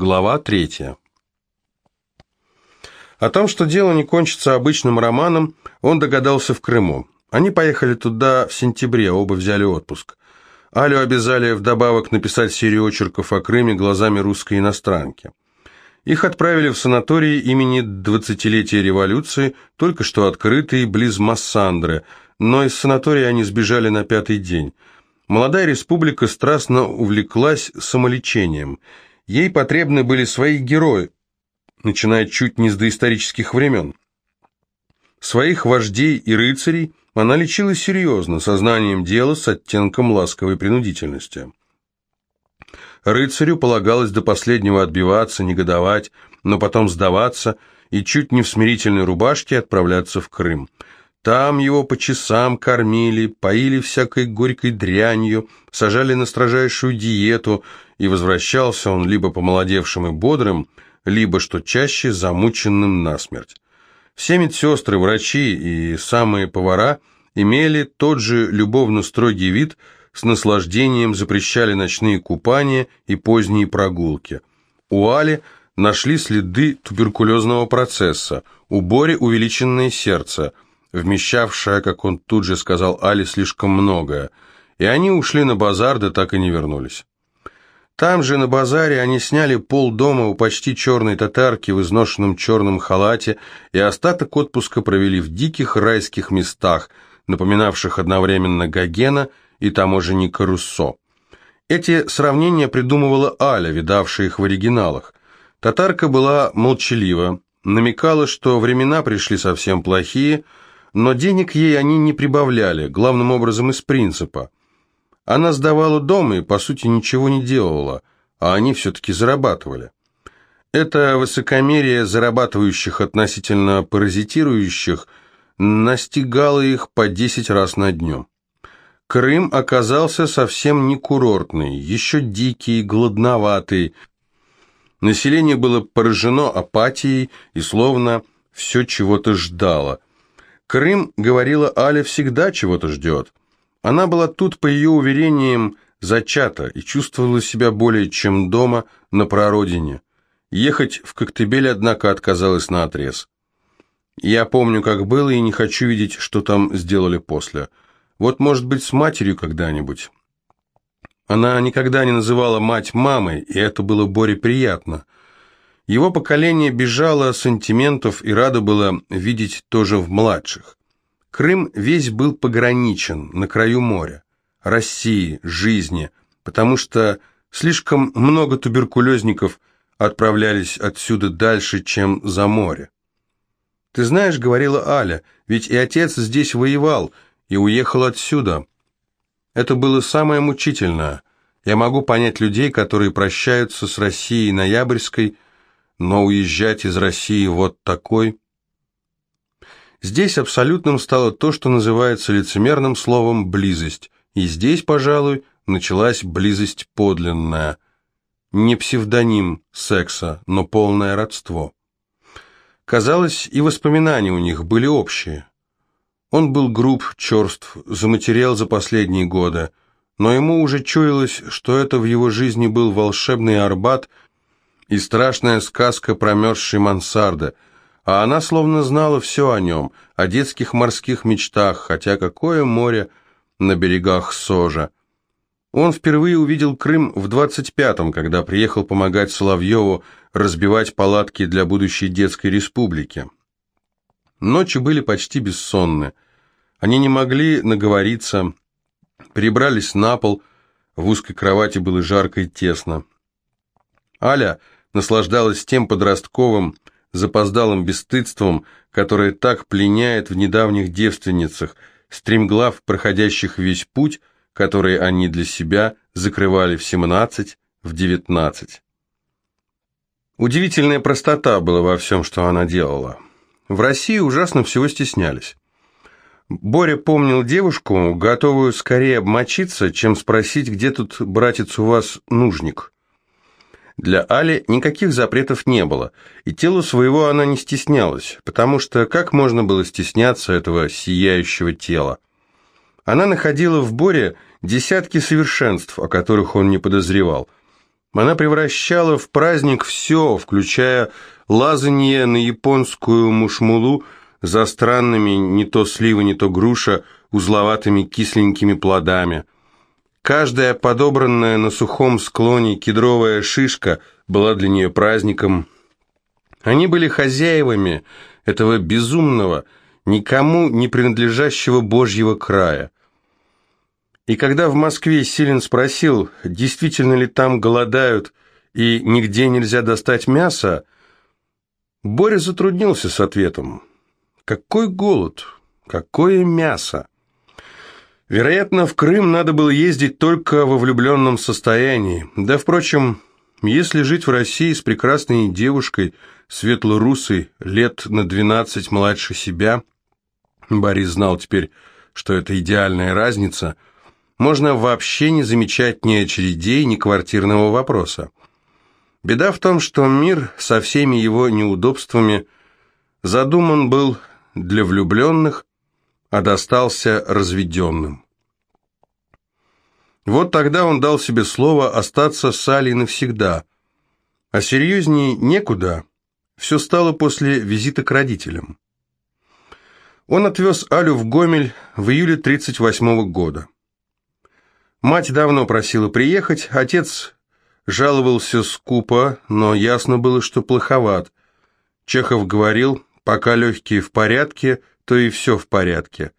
Глава третья. О том, что дело не кончится обычным романом, он догадался в Крыму. Они поехали туда в сентябре, оба взяли отпуск. Алю обязали вдобавок написать серию очерков о Крыме глазами русской иностранки. Их отправили в санаторий имени 20-летия революции, только что открытый близ Массандры, но из санатория они сбежали на пятый день. Молодая республика страстно увлеклась самолечением. Ей потребны были свои герои, начиная чуть не с доисторических времен. Своих вождей и рыцарей она лечила серьезно, сознанием дела с оттенком ласковой принудительности. Рыцарю полагалось до последнего отбиваться, негодовать, но потом сдаваться и чуть не в смирительной рубашке отправляться в Крым. Там его по часам кормили, поили всякой горькой дрянью, сажали на строжайшую диету, и возвращался он либо помолодевшим и бодрым, либо, что чаще, замученным насмерть. Все медсестры, врачи и самые повара имели тот же любовно строгий вид – с наслаждением запрещали ночные купания и поздние прогулки. У Али нашли следы туберкулезного процесса, у Бори увеличенное сердце, вмещавшее, как он тут же сказал Али, слишком многое, и они ушли на базар, да так и не вернулись. Там же, на базаре, они сняли пол дома у почти черной татарки в изношенном черном халате и остаток отпуска провели в диких райских местах, напоминавших одновременно Гогена и таможенника Руссо. Эти сравнения придумывала Аля, видавшая их в оригиналах. Татарка была молчалива, намекала, что времена пришли совсем плохие, но денег ей они не прибавляли, главным образом из принципа. Она сдавала дом и, по сути, ничего не делала, а они все-таки зарабатывали. Это высокомерие зарабатывающих относительно паразитирующих настигало их по 10 раз на днем. Крым оказался совсем не курортный, еще дикий, голодноватый. Население было поражено апатией и словно все чего-то ждало. Крым, говорила Аля, всегда чего-то ждет. Она была тут, по ее уверениям, зачата и чувствовала себя более чем дома на прародине. Ехать в Коктебель, однако, отказалась наотрез. Я помню, как было, и не хочу видеть, что там сделали после. Вот, может быть, с матерью когда-нибудь. Она никогда не называла мать мамой, и это было Боре приятно. Его поколение бежало сантиментов и радо было видеть тоже в младших. Крым весь был пограничен, на краю моря, России, жизни, потому что слишком много туберкулезников отправлялись отсюда дальше, чем за море. «Ты знаешь, — говорила Аля, — ведь и отец здесь воевал, — и уехал отсюда. Это было самое мучительное. Я могу понять людей, которые прощаются с Россией ноябрьской, но уезжать из России вот такой... Здесь абсолютным стало то, что называется лицемерным словом «близость», и здесь, пожалуй, началась близость подлинная. Не псевдоним секса, но полное родство. Казалось, и воспоминания у них были общие. Он был груб, черств, заматерел за последние годы, но ему уже чуялось, что это в его жизни был волшебный Арбат и страшная сказка промерзшей мансарды, а она словно знала все о нем, о детских морских мечтах, хотя какое море на берегах Сожа. Он впервые увидел Крым в 25-м, когда приехал помогать Соловьеву разбивать палатки для будущей детской республики. Ночи были почти бессонны. Они не могли наговориться, перебрались на пол, в узкой кровати было жарко и тесно. Аля наслаждалась тем подростковым, запоздалым бесстыдством, которое так пленяет в недавних девственницах, стремглав проходящих весь путь, который они для себя закрывали в 17, в 19. Удивительная простота была во всем, что она делала. В России ужасно всего стеснялись. Боря помнил девушку, готовую скорее обмочиться, чем спросить, где тут, братец, у вас нужник. Для Али никаких запретов не было, и телу своего она не стеснялась, потому что как можно было стесняться этого сияющего тела? Она находила в Боре десятки совершенств, о которых он не подозревал. Она превращала в праздник все, включая лазанье на японскую мушмулу за странными не то сливы, не то груша узловатыми кисленькими плодами. Каждая подобранная на сухом склоне кедровая шишка была для нее праздником. Они были хозяевами этого безумного, никому не принадлежащего Божьего края. И когда в Москве Силин спросил, действительно ли там голодают и нигде нельзя достать мясо, Боря затруднился с ответом. Какой голод? Какое мясо? Вероятно, в Крым надо было ездить только во влюбленном состоянии. Да, впрочем, если жить в России с прекрасной девушкой, светло-русой, лет на двенадцать младше себя, Борис знал теперь, что это идеальная разница, можно вообще не замечать ни очередей, ни квартирного вопроса. Беда в том, что мир со всеми его неудобствами задуман был для влюбленных, а достался разведенным. Вот тогда он дал себе слово остаться с Алей навсегда, а серьезнее некуда, все стало после визита к родителям. Он отвез Алю в Гомель в июле 38 -го года. Мать давно просила приехать, отец жаловался скупо, но ясно было, что плоховат. Чехов говорил, пока легкие в порядке, то и все в порядке.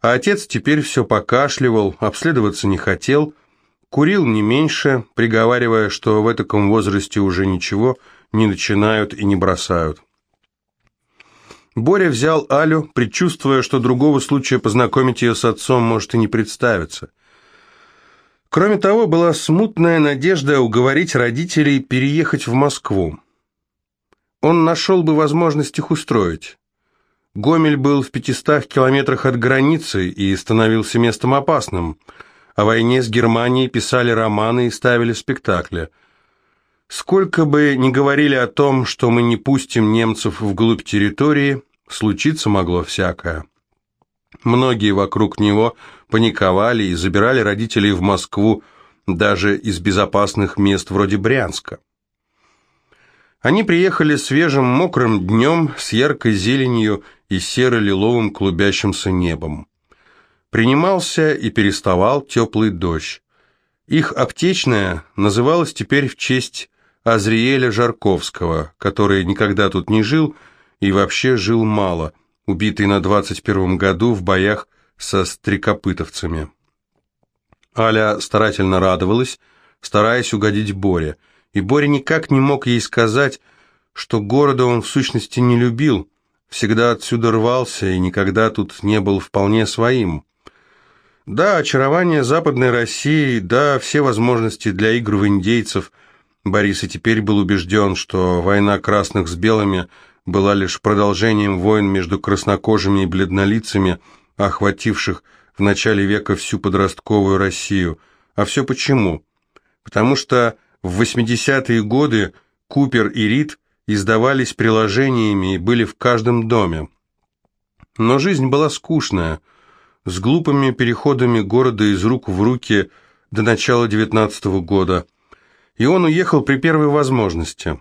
А отец теперь все покашливал, обследоваться не хотел, курил не меньше, приговаривая, что в таком возрасте уже ничего не начинают и не бросают. Боря взял Алю, предчувствуя, что другого случая познакомить ее с отцом может и не представиться. Кроме того, была смутная надежда уговорить родителей переехать в Москву. Он нашел бы возможность их устроить. Гомель был в 500 километрах от границы и становился местом опасным. О войне с Германией писали романы и ставили спектакли. Сколько бы ни говорили о том, что мы не пустим немцев вглубь территории, случиться могло всякое. Многие вокруг него паниковали и забирали родителей в Москву даже из безопасных мест вроде Брянска. Они приехали свежим мокрым днем с яркой зеленью и серо-лиловым клубящимся небом. Принимался и переставал теплый дождь. Их аптечная называлась теперь в честь Азриэля Жарковского, который никогда тут не жил и вообще жил мало, убитый на 21 году в боях со стрекопытовцами. Аля старательно радовалась, стараясь угодить Боре – и Боря никак не мог ей сказать, что города он в сущности не любил, всегда отсюда рвался и никогда тут не был вполне своим. Да, очарование Западной России, да, все возможности для игр в индейцев. Борис и теперь был убежден, что война красных с белыми была лишь продолжением войн между краснокожими и бледнолицами, охвативших в начале века всю подростковую Россию. А все почему? Потому что в 80-е годы Купер и Рид издавались приложениями и были в каждом доме. Но жизнь была скучная, с глупыми переходами города из рук в руки до начала 19 -го года, и он уехал при первой возможности.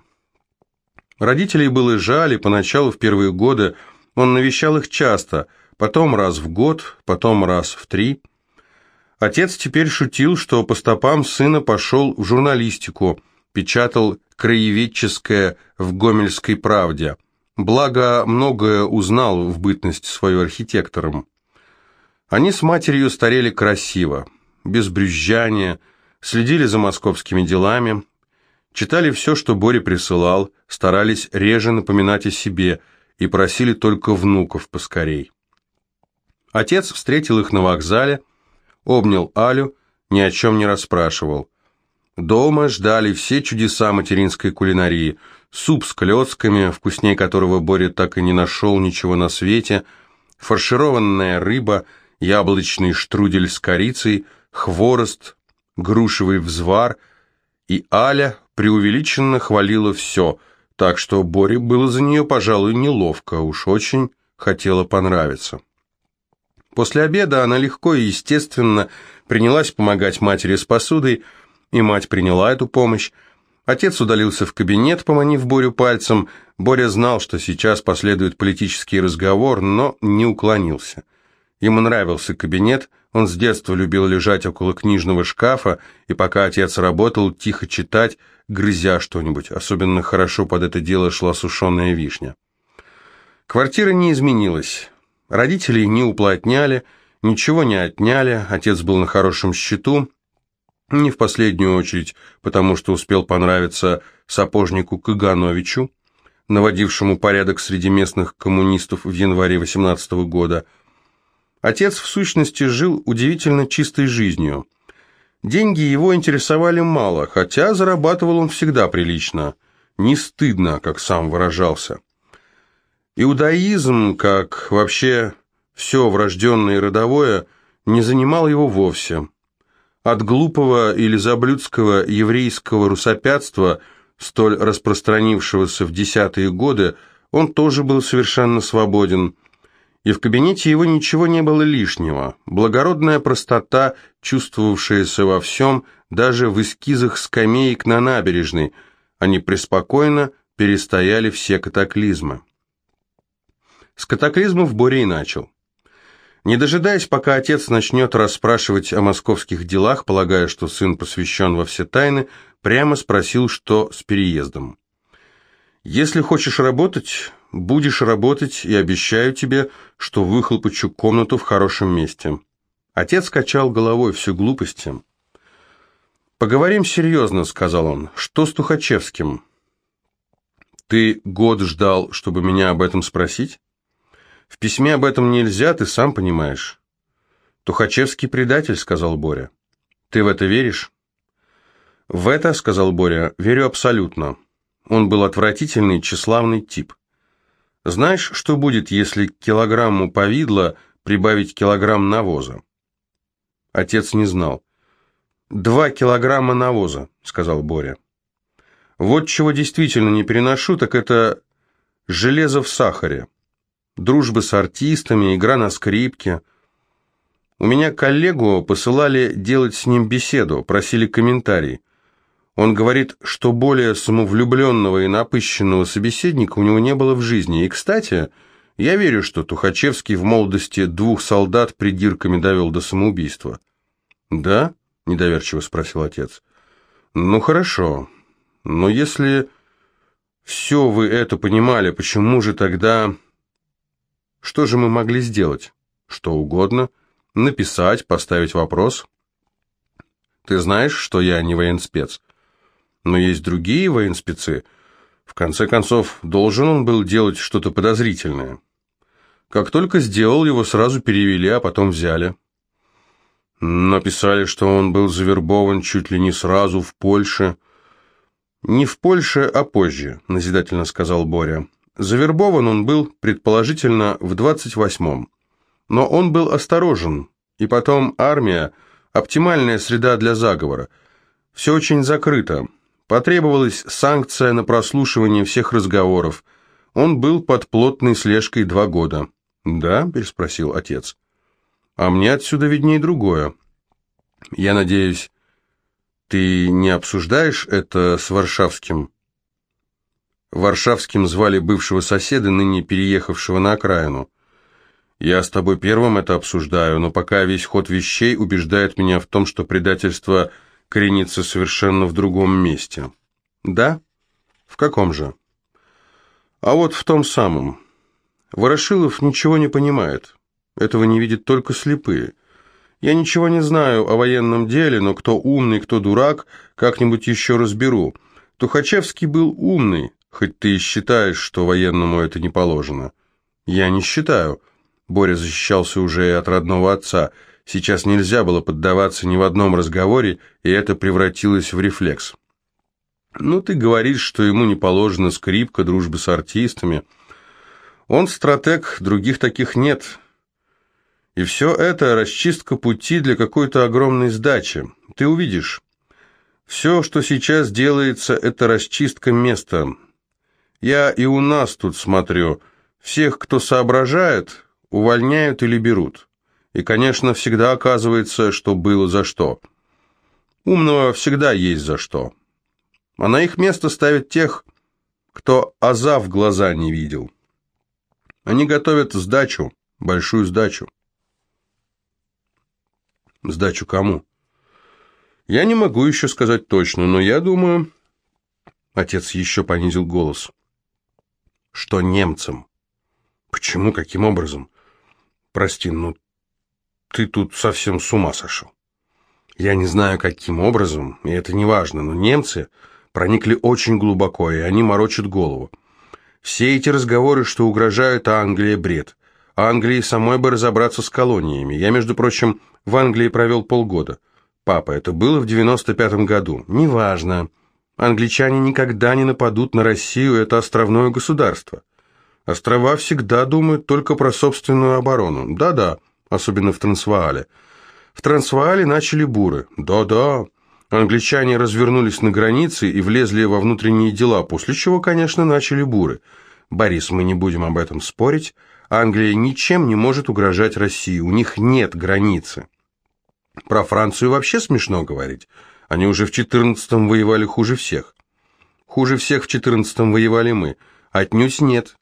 Родителей было жаль, и поначалу в первые годы он навещал их часто, потом раз в год, потом раз в три – Отец теперь шутил, что по стопам сына пошел в журналистику, печатал краеведческое в «Гомельской правде». Благо, многое узнал в бытность свою архитектором. Они с матерью старели красиво, без брюзжания, следили за московскими делами, читали все, что Боря присылал, старались реже напоминать о себе и просили только внуков поскорей. Отец встретил их на вокзале, обнял Алю, ни о чем не расспрашивал. Дома ждали все чудеса материнской кулинарии. Суп с клетками, вкуснее которого Боря так и не нашел ничего на свете, фаршированная рыба, яблочный штрудель с корицей, хворост, грушевый взвар, и Аля преувеличенно хвалила все, так что Боре было за нее, пожалуй, неловко, уж очень хотела понравиться. После обеда она легко и естественно принялась помогать матери с посудой, и мать приняла эту помощь. Отец удалился в кабинет, поманив Борю пальцем. Боря знал, что сейчас последует политический разговор, но не уклонился. Ему нравился кабинет, он с детства любил лежать около книжного шкафа, и пока отец работал, тихо читать, грызя что-нибудь. Особенно хорошо под это дело шла сушеная вишня. Квартира не изменилась. Родителей не уплотняли, ничего не отняли, отец был на хорошем счету, не в последнюю очередь, потому что успел понравиться сапожнику Кагановичу, наводившему порядок среди местных коммунистов в январе 18 года. Отец, в сущности, жил удивительно чистой жизнью. Деньги его интересовали мало, хотя зарабатывал он всегда прилично. Не стыдно, как сам выражался. Иудаизм, как вообще все врожденное и родовое, не занимал его вовсе. От глупого или заблюдского еврейского русопятства, столь распространившегося в десятые годы, он тоже был совершенно свободен. И в кабинете его ничего не было лишнего. Благородная простота, чувствовавшаяся во всем, даже в эскизах скамеек на набережной, они преспокойно перестояли все катаклизмы. С катаклизмов Боря и начал. Не дожидаясь, пока отец начнет расспрашивать о московских делах, полагая, что сын посвящен во все тайны, прямо спросил, что с переездом. «Если хочешь работать, будешь работать, и обещаю тебе, что выхлопочу комнату в хорошем месте». Отец качал головой все глупости. «Поговорим серьезно», — сказал он. «Что с Тухачевским?» «Ты год ждал, чтобы меня об этом спросить?» В письме об этом нельзя, ты сам понимаешь. Тухачевский предатель, сказал Боря. Ты в это веришь? В это, сказал Боря, верю абсолютно. Он был отвратительный, тщеславный тип. Знаешь, что будет, если к килограмму повидла прибавить килограмм навоза? Отец не знал. «Два килограмма навоза», — сказал Боря. «Вот чего действительно не переношу, так это железо в сахаре дружба с артистами, игра на скрипке. У меня коллегу посылали делать с ним беседу, просили комментарий. Он говорит, что более самовлюбленного и напыщенного собеседника у него не было в жизни. И, кстати, я верю, что Тухачевский в молодости двух солдат придирками довел до самоубийства. «Да?» – недоверчиво спросил отец. «Ну, хорошо. Но если все вы это понимали, почему же тогда...» Что же мы могли сделать? Что угодно. Написать, поставить вопрос. Ты знаешь, что я не военспец. Но есть другие военспецы. В конце концов, должен он был делать что-то подозрительное. Как только сделал, его сразу перевели, а потом взяли. Написали, что он был завербован чуть ли не сразу в Польше. «Не в Польше, а позже», — назидательно сказал Боря. Завербован он был, предположительно, в 28-м. Но он был осторожен, и потом армия – оптимальная среда для заговора. Все очень закрыто. Потребовалась санкция на прослушивание всех разговоров. Он был под плотной слежкой два года. «Да?» – переспросил отец. «А мне отсюда виднее другое. Я надеюсь, ты не обсуждаешь это с Варшавским?» Варшавским звали бывшего соседа, ныне переехавшего на окраину. Я с тобой первым это обсуждаю, но пока весь ход вещей убеждает меня в том, что предательство коренится совершенно в другом месте. Да? В каком же? А вот в том самом. Ворошилов ничего не понимает. Этого не видят только слепые. Я ничего не знаю о военном деле, но кто умный, кто дурак, как-нибудь еще разберу. Тухачевский был умный, Хоть ты и считаешь, что военному это не положено. Я не считаю. Боря защищался уже и от родного отца. Сейчас нельзя было поддаваться ни в одном разговоре, и это превратилось в рефлекс. Ну, ты говоришь, что ему не положена скрипка, дружба с артистами. Он стратег, других таких нет. И все это расчистка пути для какой-то огромной сдачи. Ты увидишь. Все, что сейчас делается, это расчистка места. Я и у нас тут смотрю. Всех, кто соображает, увольняют или берут. И, конечно, всегда оказывается, что было за что. Умного всегда есть за что. А на их место ставят тех, кто аза в глаза не видел. Они готовят сдачу, большую сдачу. Сдачу кому? Я не могу еще сказать точно, но я думаю... Отец еще понизил голос. Что немцам? Почему? Каким образом? Прости, ну ты тут совсем с ума сошел. Я не знаю, каким образом, и это не важно, но немцы проникли очень глубоко, и они морочат голову. Все эти разговоры, что угрожают Англии, бред. Англии самой бы разобраться с колониями. Я, между прочим, в Англии провел полгода. Папа, это было в 95-м году. Неважно. Англичане никогда не нападут на Россию, это островное государство. Острова всегда думают только про собственную оборону. Да-да, особенно в Трансваале. В Трансваале начали буры. Да-да. Англичане развернулись на границе и влезли во внутренние дела, после чего, конечно, начали буры. Борис, мы не будем об этом спорить. Англия ничем не может угрожать России, у них нет границы. Про Францию вообще смешно говорить. Они уже в 14-м воевали хуже всех. Хуже всех в 14-м воевали мы. Отнюдь нет.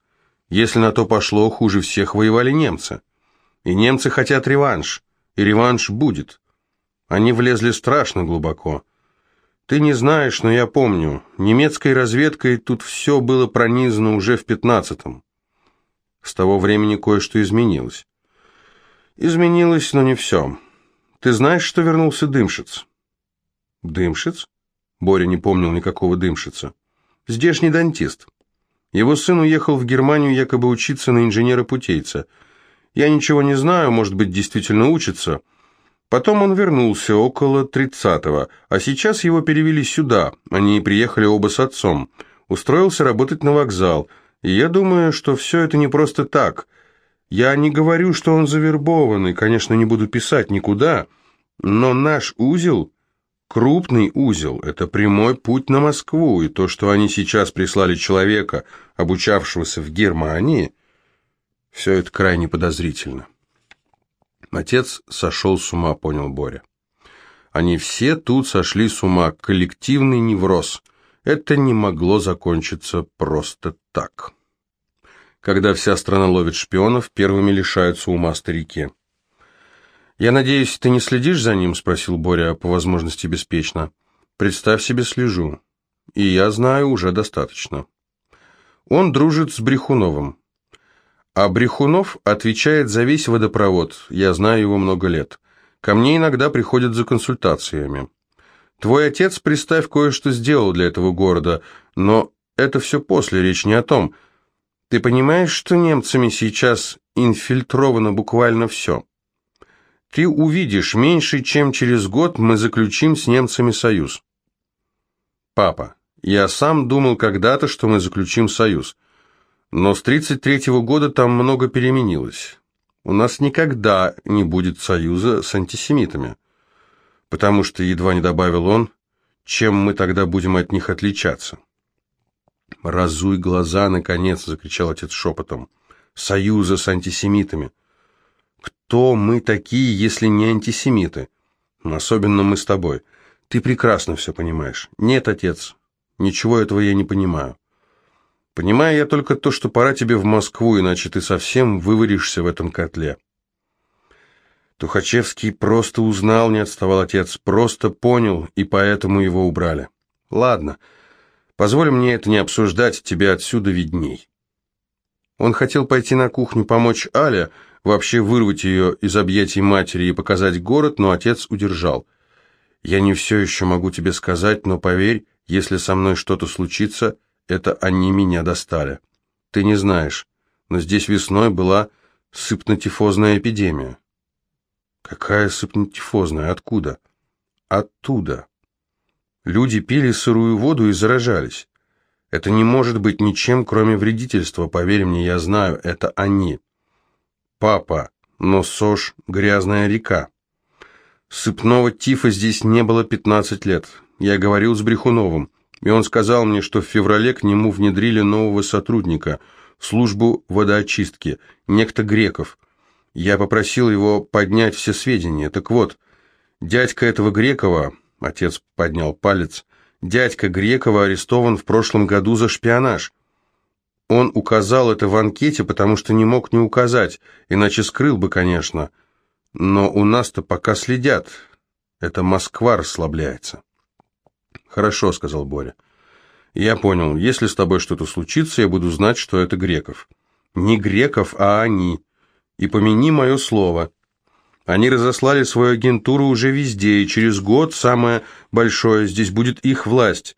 Если на то пошло, хуже всех воевали немцы. И немцы хотят реванш. И реванш будет. Они влезли страшно глубоко. Ты не знаешь, но я помню. Немецкой разведкой тут все было пронизано уже в 15-м. С того времени кое-что изменилось. Изменилось, но не все. Ты знаешь, что вернулся Дымшиц? Дымшиц? Боря не помнил никакого Дымшица. Здешний дантист. Его сын уехал в Германию якобы учиться на инженера-путейца. Я ничего не знаю, может быть, действительно учится. Потом он вернулся около тридцатого, а сейчас его перевели сюда. Они приехали оба с отцом. Устроился работать на вокзал. И я думаю, что все это не просто так. Я не говорю, что он завербованный, конечно, не буду писать никуда, но наш узел Крупный узел – это прямой путь на Москву, и то, что они сейчас прислали человека, обучавшегося в Германии, все это крайне подозрительно. Отец сошел с ума, понял Боря. Они все тут сошли с ума, коллективный невроз. Это не могло закончиться просто так. Когда вся страна ловит шпионов, первыми лишаются ума старики. «Я надеюсь, ты не следишь за ним?» – спросил Боря по возможности беспечно. «Представь себе, слежу. И я знаю уже достаточно». Он дружит с Брехуновым. А Брехунов отвечает за весь водопровод, я знаю его много лет. Ко мне иногда приходят за консультациями. Твой отец, представь, кое-что сделал для этого города, но это все после, речь не о том. Ты понимаешь, что немцами сейчас инфильтровано буквально все?» Ты увидишь, меньше чем через год мы заключим с немцами союз. Папа, я сам думал когда-то, что мы заключим союз. Но с 33-го года там много переменилось. У нас никогда не будет союза с антисемитами. Потому что, едва не добавил он, чем мы тогда будем от них отличаться? «Разуй глаза, наконец!» — закричал отец шепотом. «Союза с антисемитами!» Кто мы такие, если не антисемиты? Особенно мы с тобой. Ты прекрасно все понимаешь. Нет, отец, ничего этого я не понимаю. Понимаю я только то, что пора тебе в Москву, иначе ты совсем вываришься в этом котле. Тухачевский просто узнал, не отставал отец, просто понял, и поэтому его убрали. Ладно, позволь мне это не обсуждать, тебе отсюда видней. Он хотел пойти на кухню помочь Але, вообще вырвать ее из объятий матери и показать город, но отец удержал. «Я не все еще могу тебе сказать, но поверь, если со мной что-то случится, это они меня достали. Ты не знаешь, но здесь весной была сыпнотифозная эпидемия». «Какая сыпнотифозная? Откуда?» «Оттуда. Люди пили сырую воду и заражались. Это не может быть ничем, кроме вредительства, поверь мне, я знаю, это они». Папа, но Сош — грязная река. Сыпного тифа здесь не было 15 лет. Я говорил с Брехуновым, и он сказал мне, что в феврале к нему внедрили нового сотрудника в службу водоочистки, некто Греков. Я попросил его поднять все сведения. Так вот, дядька этого Грекова, отец поднял палец, Дядька Грекова арестован в прошлом году за шпионаж. Он указал это в анкете, потому что не мог не указать, иначе скрыл бы, конечно. Но у нас-то пока следят. Это Москва расслабляется. «Хорошо», — сказал Боря. «Я понял. Если с тобой что-то случится, я буду знать, что это Греков». «Не Греков, а они. И помяни мое слово». Они разослали свою агентуру уже везде, и через год самое большое здесь будет их власть.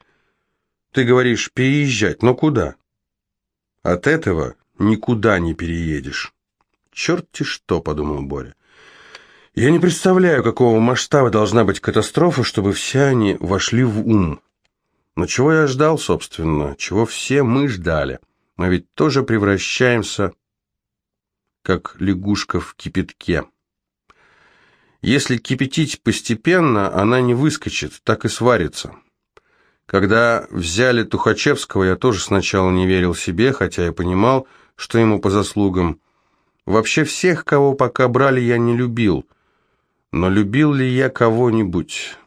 Ты говоришь, переезжать, но куда? От этого никуда не переедешь. Черт-те что, подумал Боря. Я не представляю, какого масштаба должна быть катастрофа, чтобы все они вошли в ум. Но чего я ждал, собственно, чего все мы ждали? Мы ведь тоже превращаемся, как лягушка в кипятке. Если кипятить постепенно, она не выскочит, так и сварится. Когда взяли Тухачевского, я тоже сначала не верил себе, хотя я понимал, что ему по заслугам. Вообще всех, кого пока брали, я не любил. Но любил ли я кого-нибудь?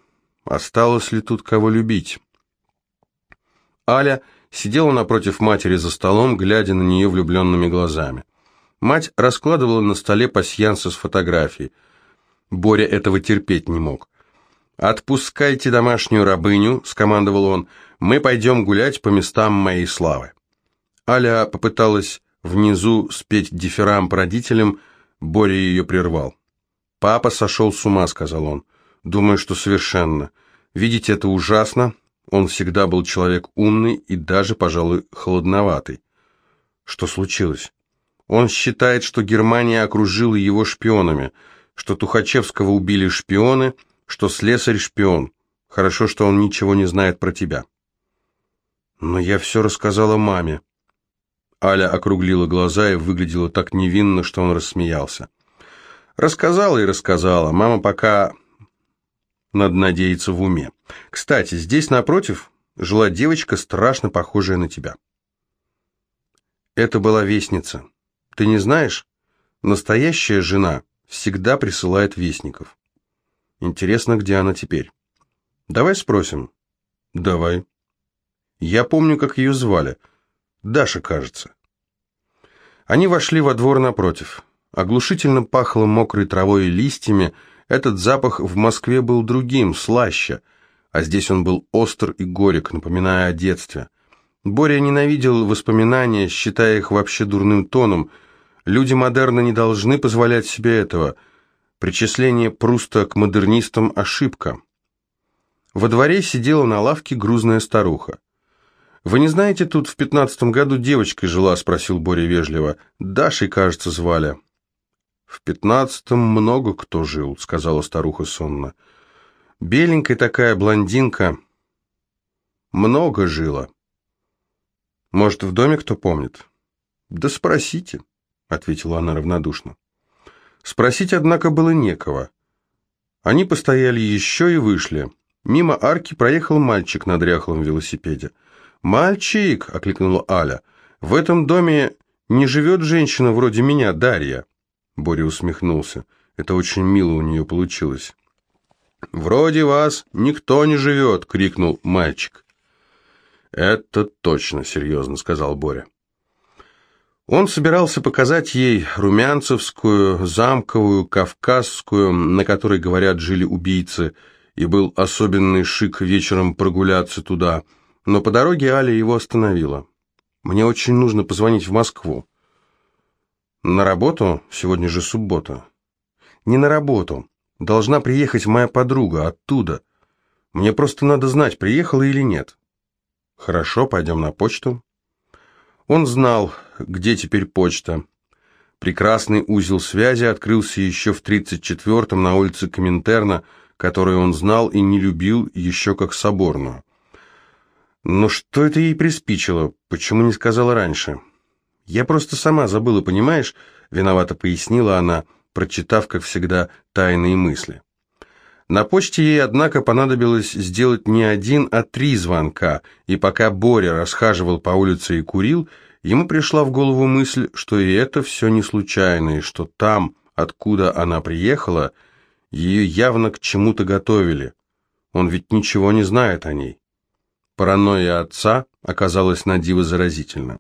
Осталось ли тут кого любить? Аля сидела напротив матери за столом, глядя на нее влюбленными глазами. Мать раскладывала на столе пасьянсы с фотографией. Боря этого терпеть не мог. «Отпускайте домашнюю рабыню», — скомандовал он, — «мы пойдем гулять по местам моей славы». Аля попыталась внизу спеть дифирамб родителям, Боря ее прервал. «Папа сошел с ума», — сказал он. «Думаю, что совершенно. Видеть это ужасно. Он всегда был человек умный и даже, пожалуй, холодноватый». «Что случилось?» «Он считает, что Германия окружила его шпионами» что Тухачевского убили шпионы, что слесарь шпион. Хорошо, что он ничего не знает про тебя. Но я все рассказала маме. Аля округлила глаза и выглядела так невинно, что он рассмеялся. Рассказала и рассказала. Мама пока надо надеяться в уме. Кстати, здесь напротив жила девочка, страшно похожая на тебя. Это была вестница. Ты не знаешь? Настоящая жена всегда присылает вестников. Интересно, где она теперь? Давай спросим. Давай. Я помню, как ее звали. Даша, кажется. Они вошли во двор напротив. Оглушительно пахло мокрой травой и листьями. Этот запах в Москве был другим, слаще, а здесь он был остр и горек, напоминая о детстве. Боря ненавидел воспоминания, считая их вообще дурным тоном – Люди модерна не должны позволять себе этого. Причисление Пруста к модернистам – ошибка. Во дворе сидела на лавке грузная старуха. «Вы не знаете, тут в пятнадцатом году девочкой жила?» – спросил Боря вежливо. «Дашей, кажется, звали». «В пятнадцатом много кто жил», – сказала старуха сонно. «Беленькая такая блондинка. Много жила. Может, в доме кто помнит?» «Да спросите». — ответила она равнодушно. Спросить, однако, было некого. Они постояли еще и вышли. Мимо арки проехал мальчик на дряхлом велосипеде. «Мальчик!» — окликнула Аля. «В этом доме не живет женщина вроде меня, Дарья». Боря усмехнулся. Это очень мило у нее получилось. «Вроде вас никто не живет!» — крикнул мальчик. «Это точно серьезно», — сказал Боря. Он собирался показать ей румянцевскую, замковую, кавказскую, на которой, говорят, жили убийцы, и был особенный шик вечером прогуляться туда, но по дороге Аля его остановила. «Мне очень нужно позвонить в Москву». «На работу? Сегодня же суббота». «Не на работу. Должна приехать моя подруга оттуда. Мне просто надо знать, приехала или нет». «Хорошо, пойдем на почту». Он знал, где теперь почта. Прекрасный узел связи открылся еще в 34-м на улице Коминтерна, которую он знал и не любил еще как соборную. Но что это ей приспичило? Почему не сказала раньше? Я просто сама забыла, понимаешь? Виновато пояснила она, прочитав, как всегда, тайные мысли. На почте ей, однако, понадобилось сделать не один, а три звонка, и пока Боря расхаживал по улице и курил, ему пришла в голову мысль, что и это все не случайно, и что там, откуда она приехала, ее явно к чему-то готовили. Он ведь ничего не знает о ней. Паранойя отца оказалась на диво заразительна.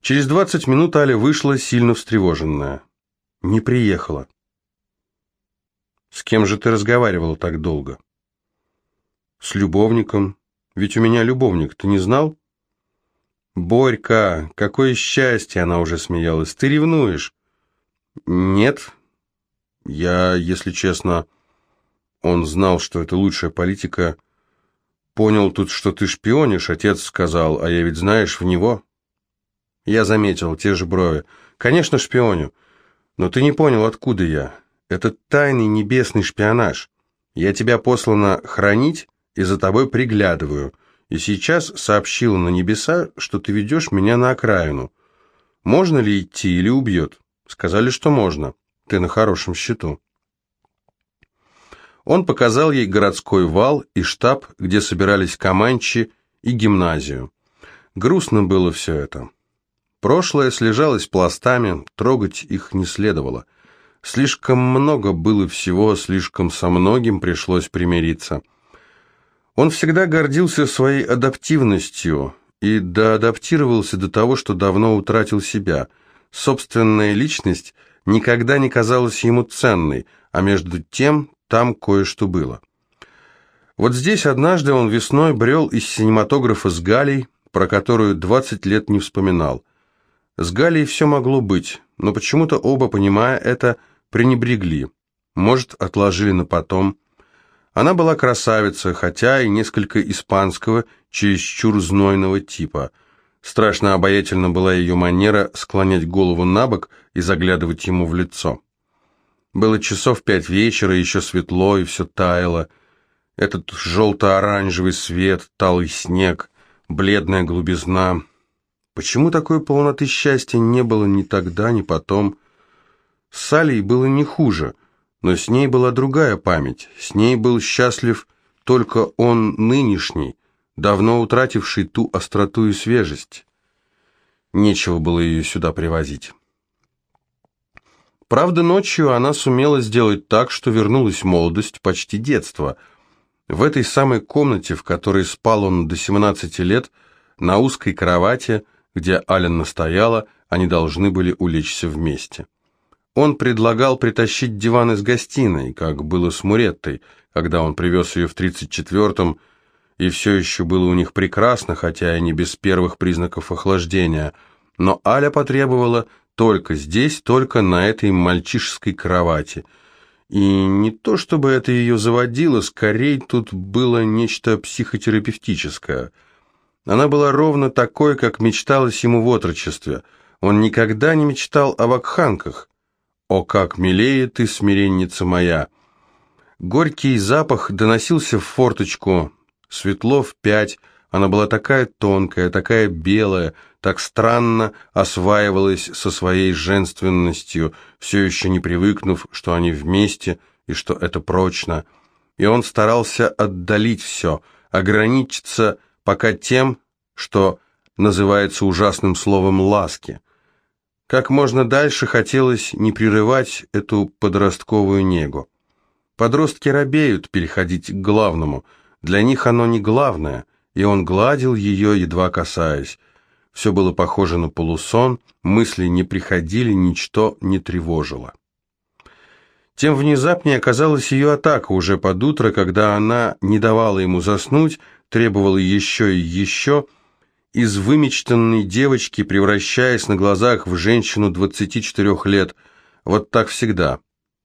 Через двадцать минут Аля вышла, сильно встревоженная. Не приехала. «С кем же ты разговаривала так долго?» «С любовником. Ведь у меня любовник, ты не знал?» «Борька, какое счастье!» — она уже смеялась. «Ты ревнуешь?» «Нет. Я, если честно...» Он знал, что это лучшая политика. «Понял тут, что ты шпионишь», — отец сказал, «а я ведь знаешь в него». Я заметил, те же брови. «Конечно, шпионю. Но ты не понял, откуда я. Это тайный небесный шпионаж. Я тебя послана хранить и за тобой приглядываю. И сейчас сообщила на небеса, что ты ведешь меня на окраину. Можно ли идти или убьет? Сказали, что можно. Ты на хорошем счету». Он показал ей городской вал и штаб, где собирались команчи, и гимназию. Грустно было все это. Прошлое слежалось пластами, трогать их не следовало. Слишком много было всего, слишком со многим пришлось примириться. Он всегда гордился своей адаптивностью и доадаптировался до того, что давно утратил себя. Собственная личность никогда не казалась ему ценной, а между тем там кое-что было. Вот здесь однажды он весной брел из синематографа с Галей, про которую 20 лет не вспоминал. С Галей все могло быть, но почему-то оба, понимая это, пренебрегли. Может, отложили на потом. Она была красавица, хотя и несколько испанского, чересчур знойного типа. Страшно обаятельна была ее манера склонять голову на бок и заглядывать ему в лицо. Было часов пять вечера, еще светло, и все таяло. Этот желто-оранжевый свет, талый снег, бледная глубизна. Почему такой полноты счастья не было ни тогда, ни потом? С Салей было не хуже, но с ней была другая память. С ней был счастлив только он нынешний, давно утративший ту остроту и свежесть. Нечего было ее сюда привозить. Правда, ночью она сумела сделать так, что вернулась молодость, почти детство. В этой самой комнате, в которой спал он до 17 лет, на узкой кровати, где Ален настояла, они должны были улечься вместе. Он предлагал притащить диван из гостиной, как было с Муреттой, когда он привез ее в 34-м, и все еще было у них прекрасно, хотя и не без первых признаков охлаждения, но Аля потребовала только здесь, только на этой мальчишеской кровати. И не то чтобы это ее заводило, скорее тут было нечто психотерапевтическое. Она была ровно такой, как мечталось ему в отрочестве. Он никогда не мечтал о вакханках. «О, как милее ты, смиренница моя!» Горький запах доносился в форточку. Светло в пять, она была такая тонкая, такая белая, так странно осваивалась со своей женственностью, все еще не привыкнув, что они вместе и что это прочно. И он старался отдалить все, ограничиться пока тем, что называется ужасным словом «ласки». Как можно дальше хотелось не прерывать эту подростковую негу. Подростки робеют переходить к главному, для них оно не главное – и он гладил ее, едва касаясь. Все было похоже на полусон, мысли не приходили, ничто не тревожило. Тем внезапнее оказалась ее атака уже под утро, когда она не давала ему заснуть, требовала еще и еще, из вымечтанной девочки, превращаясь на глазах в женщину 24 лет. Вот так всегда.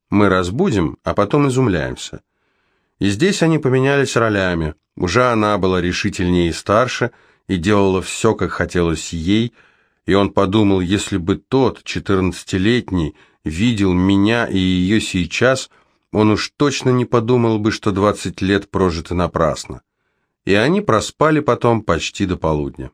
Мы разбудим, а потом изумляемся. И здесь они поменялись ролями. Уже она была решительнее и старше, и делала все, как хотелось ей, и он подумал, если бы тот, четырнадцатилетний, видел меня и ее сейчас, он уж точно не подумал бы, что двадцать лет прожиты напрасно. И они проспали потом почти до полудня.